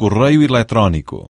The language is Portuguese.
correio eletrônico